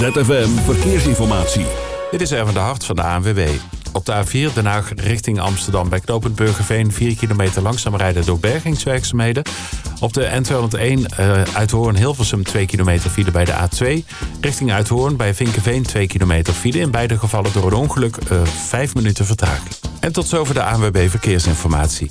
ZFM Verkeersinformatie. Dit is even de hart van de ANWB. Op de A4 Den Haag richting Amsterdam bij knooppunt Burgerveen... 4 kilometer langzaam rijden door bergingswerkzaamheden. Op de N201 uh, Uithoorn Hilversum 2 kilometer file bij de A2. Richting Uithoorn bij Vinkenveen 2 kilometer file. In beide gevallen door een ongeluk uh, 5 minuten vertraging. En tot zover de ANWB Verkeersinformatie.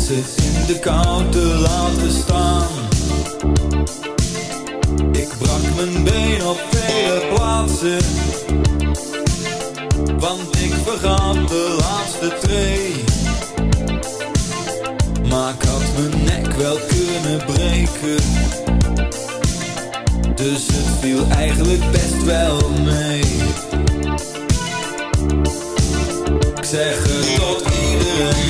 zit in de kou te laten staan. Ik brak mijn been op vele plaatsen Want ik vergat de laatste twee. Maar ik had mijn nek wel kunnen breken Dus het viel eigenlijk best wel mee. Ik zeg het tot iedereen.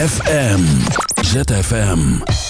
ZFM. ZFM.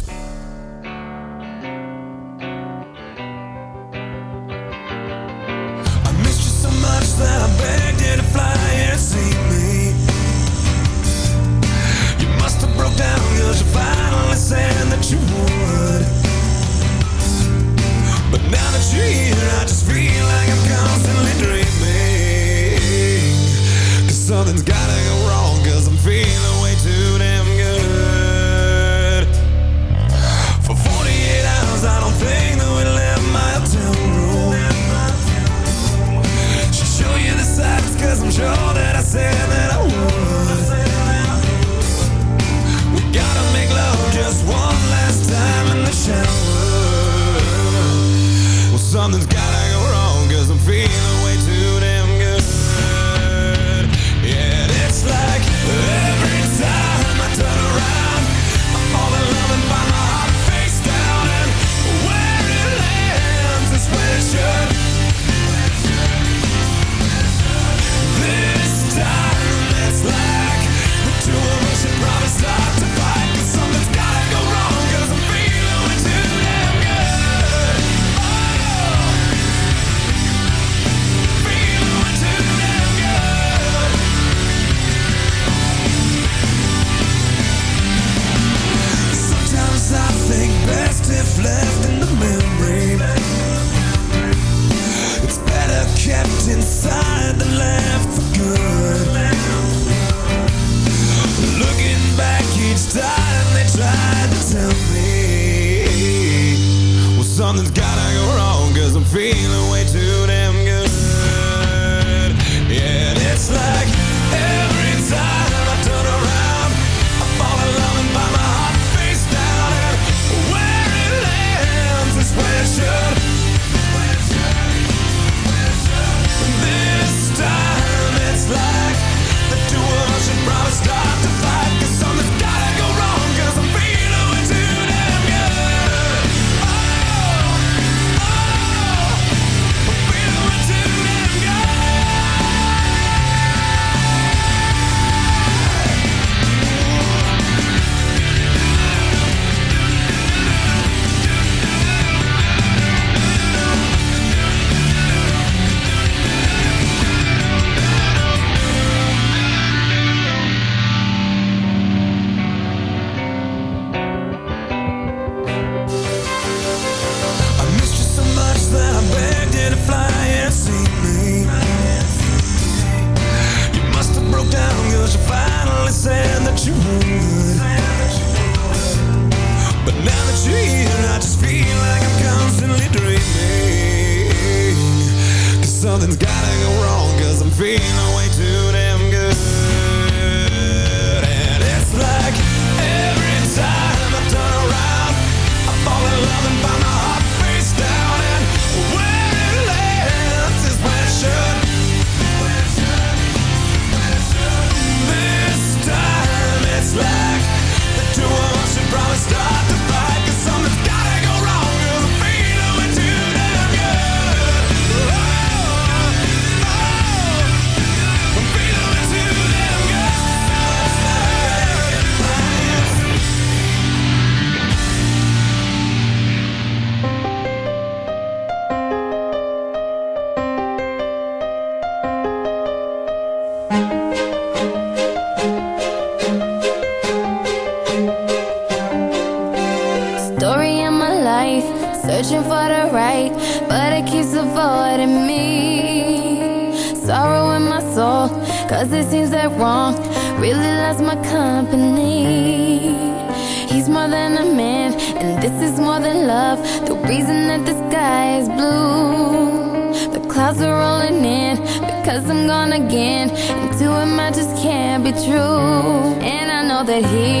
Be true. And I know that he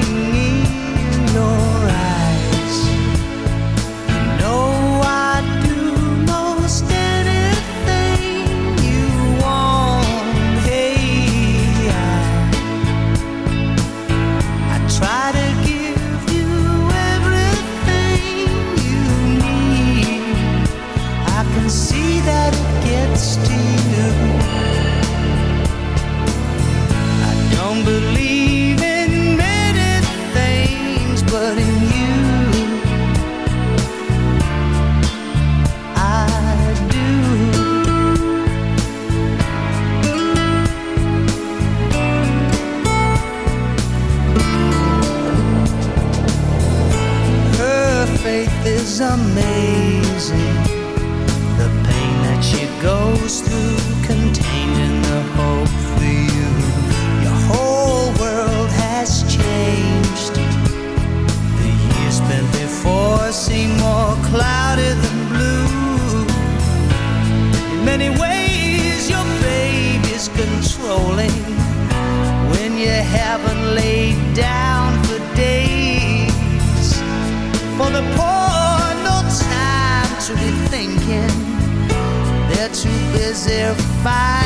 busy finding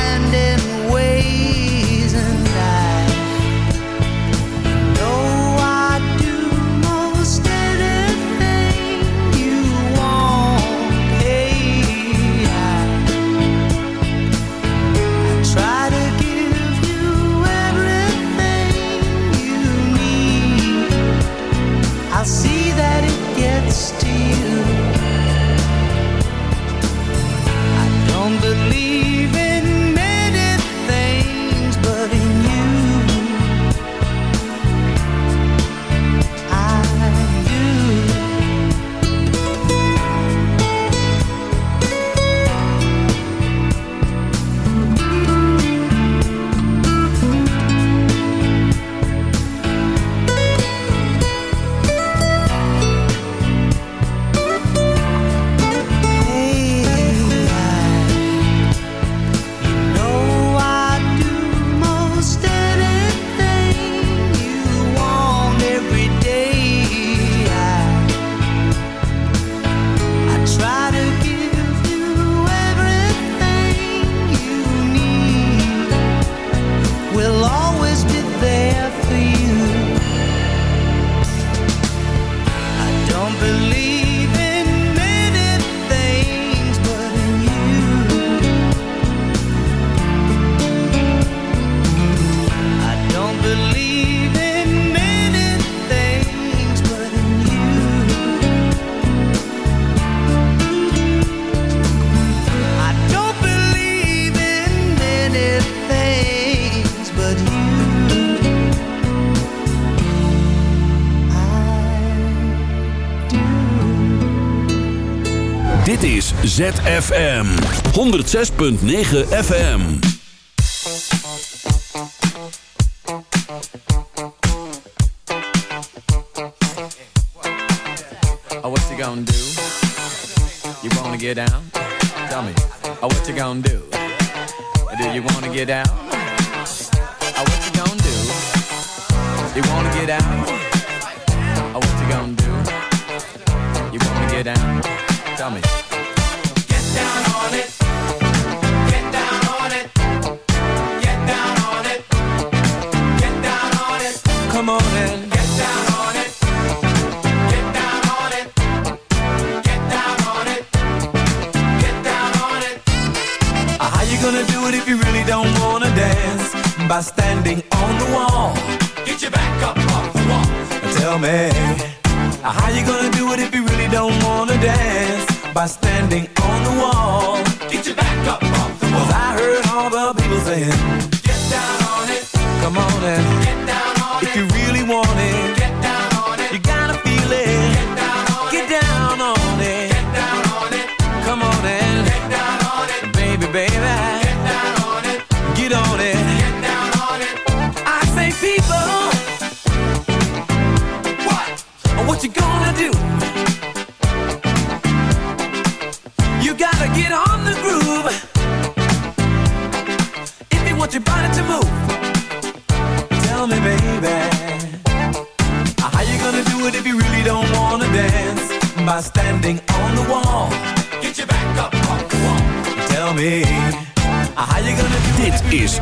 ZFM 106.9 FM. Oh, what you gonna do? You wanna get down? Tell me. Oh, what you gonna do? Do you wanna get down? Oh, what you gonna do? You wanna get down? Oh, what you gonna do? You wanna get down? Tell me. By standing on the wall. Get your back up off the wall. Tell me. How you gonna do it if you really don't wanna dance? by standing on the wall. Get your back up off the wall. I heard all the people saying, Get down on it. Come on and get down on if it. If you really want it